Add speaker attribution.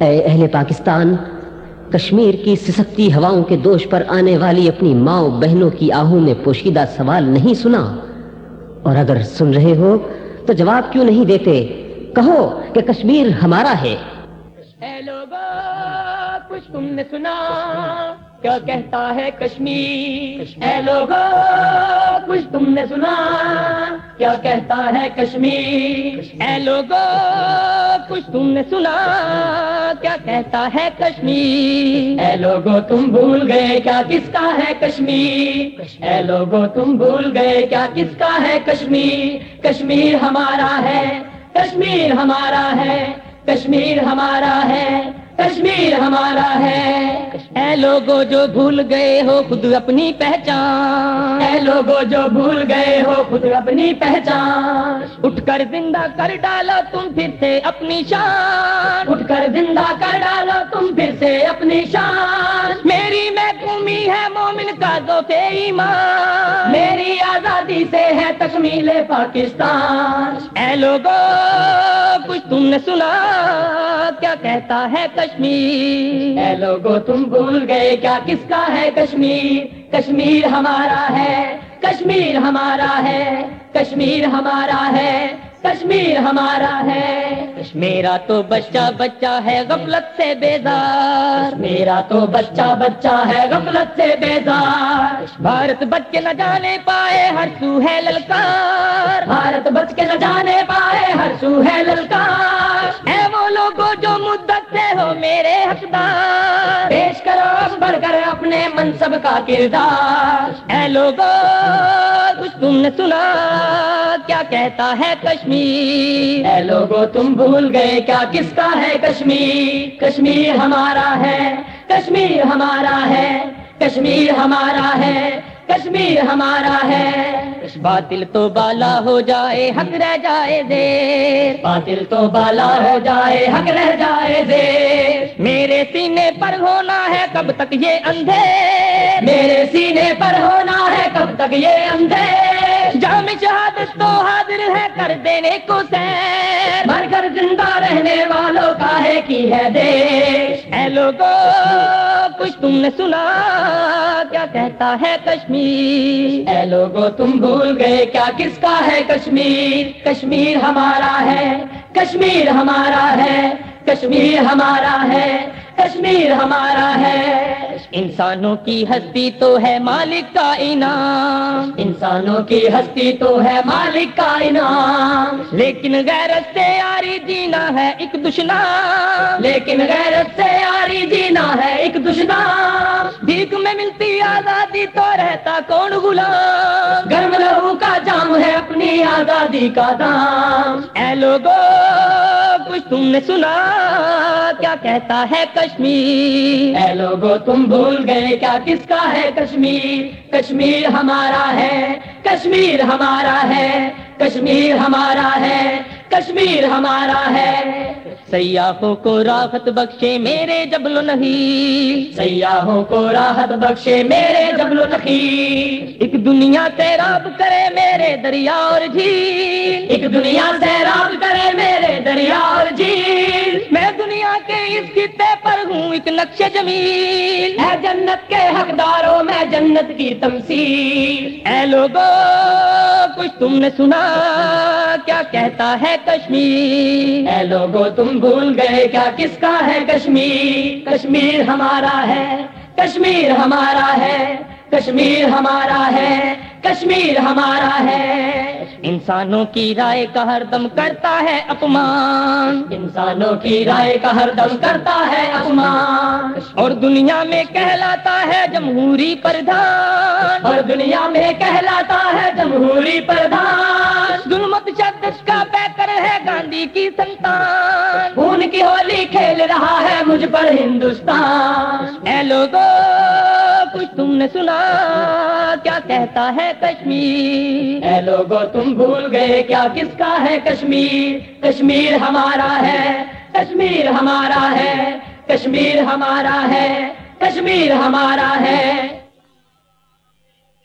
Speaker 1: اے اہل پاکستان، کشمیر کی سسکتی ہواؤں کے دوش پر آنے والی اپنی ماؤں بہنوں کی آہوں میں پوشیدہ سوال نہیں سنا۔ اور اگر سن رہے ہو، تو جواب کیوں نہیں دیتے؟ کہو کہ کشمیر ہمارا ہے۔
Speaker 2: اے لوگوں کچھ تم نے سنا۔ کیا کہتا ہے کشمیر؟ اے لوگو کچھ تم نے سنا۔ کیا کہتا ہے کشمیر۔ اے لوگو کچھ تم نے سنا۔ کیا کہتا ہے کشمیر؟ اے لوگو تم بھول گئے کیا کس کا ہے کشمیر؟ اے لوگو تم بھول گئے کیا کس کا ہے کشمیر؟ کشمیر ہمارا ہے کشمیر ہمارا ہے کشمیر ہمارا ہے۔ کشمیر ہمارا ہے۔ اے لوگو جو بھول گئے ہو خود اپنی پہچان۔ اے لوگو جو بھول گئے ہو خود اپنی پہچان۔ اٹھ کر زندہ کر ڈالو تم پھر سے اپنی شان۔ اٹھ کر زندہ کر ڈالو تم پھر سے اپنی شان۔ میری محکومی ہے مومن کا دو ایمان۔ میری آزادی سے ہے تکمیل پاکستان۔ اے لوگو کچھ تم نے سنا کیا کہتا ہے کشمیر؟ اے لوگو تم بھول گئے کیا؟ کس کا ہے کشمیر؟ کشمیر ہمارا ہے کشمیر ہمارا ہے کشمیر ہمارا ہے کشمیر ہمارا ہے۔ میرا تو بچہ بچہ ہے غفلت سے بیدار میرا تو بچہ بچہ ہے غفلت سے بیدار بھارت بچ کے نہ جانے پائے ہر سو ہے للکار۔ پائے ہے للکار اے وہ لوگوں جو مدت سے ہو میرے حقدار۔ پیش کرو بڑھ کر اپنے منصب کا کردار۔ اے لوگوں کچھ تم نے سنا۔ کیا کہتا ہے کشمیر؟ اے لوگو، تم بھول گئے۔ کیا کس کا ہے کشمیر؟ کشمیر ہمارا ہے۔ کشمیر ہمارا ہے۔ کشمیر ہمارا ہے۔ کشمیر ہمارا ہے۔ باطل تو بالا ہو جائے حق رہ جائے دیر باطل تو بالا ہو جائے حق رہ جائے دیر میرے سینے پر ہونا ہے کب تک یہ اندھے میرے سینے پر ہونا ہے کب تک یہ اندھے جام شہادت تو حاضر ہے کر دینے کو سیر۔ مر کر زندہ رہنے والوں کا ہے کی ہے دیش۔ اے لوگو کچھ تم نے سنا۔ کیا کہتا ہے کشمیر؟ اے لوگو، تم بھول گئے کیا؟ کس کا ہے کشمیر؟ کشمیر ہمارا ہے، کشمیر ہمارا ہے، کشمیر ہمارا ہے، کشمیر ہمارا ہے۔ انسانوں کی ہستی تو ہے مالک کا انعام۔ انسانوں کی ہستی تو ہے مالک کا انعام۔ لیکن غیرت سے آری جینا ہے ایک دشنا لیکن غیرت سے آری جینا ہے ایک دشنا آزادی تو رہتا کون غلام؟ گرم لہو کا جام ہے اپنی آزادی کا دام۔ اے لوگو، کچھ تم نے سنا، کیا کہتا ہے کشمیر؟ اے لوگو، تم بھول گئے، کیا کس کا ہے کشمیر؟ کشمیر ہمارا ہے، کشمیر ہمارا ہے، کشمیر ہمارا ہے، کشمیر ہمارا ہے۔ سیاحوں کو راحت بخشے میرے جبل و نہیں سیاحوں کو راحت بخشے میرے جبل و نہیں ایک دنیا سیراب کرے میرے دریا اور جھیل. ایک دنیا سیراب کرے میرے دریا اور جھیل. میں دنیا کے اس خطے پر ہوں ایک نقش جمیل. ہے جنت کے حقداروں میں جنت کی تمثیل. اے لوگو، کچھ تم نے سنا کیا کہتا ہے کشمیر؟ اے لوگو، تم بھول گئے کیا؟ کس کا ہے کشمیر؟ کشمیر ہمارا ہے، کشمیر ہمارا ہے، کشمیر ہمارا ہے، کشمیر ہمارا ہے۔ انسانوں کی رائے کا ہر دم کرتا ہے اپمان۔ انسانوں کی رائے کا ہر دم کرتا ہے اپمان۔ اور دنیا میں کہلاتا ہے جمہوری پردھان۔ اور دنیا میں کہلاتا ہے جمہوری پردھان۔ ظلمت شدت کا پیکر ہے گاندھی کی سنتان خون کی ہولی کھیل رہا ہے مجھ پر ہندوستان۔ اے لوگو، کچھ تم نے سنا، کیا کہتا ہے کشمیر؟ اے لوگو، تم بھول گئے، کیا کس کا ہے کشمیر؟ کشمیر ہمارا ہے، کشمیر ہمارا ہے، کشمیر ہمارا ہے، کشمیر ہمارا ہے۔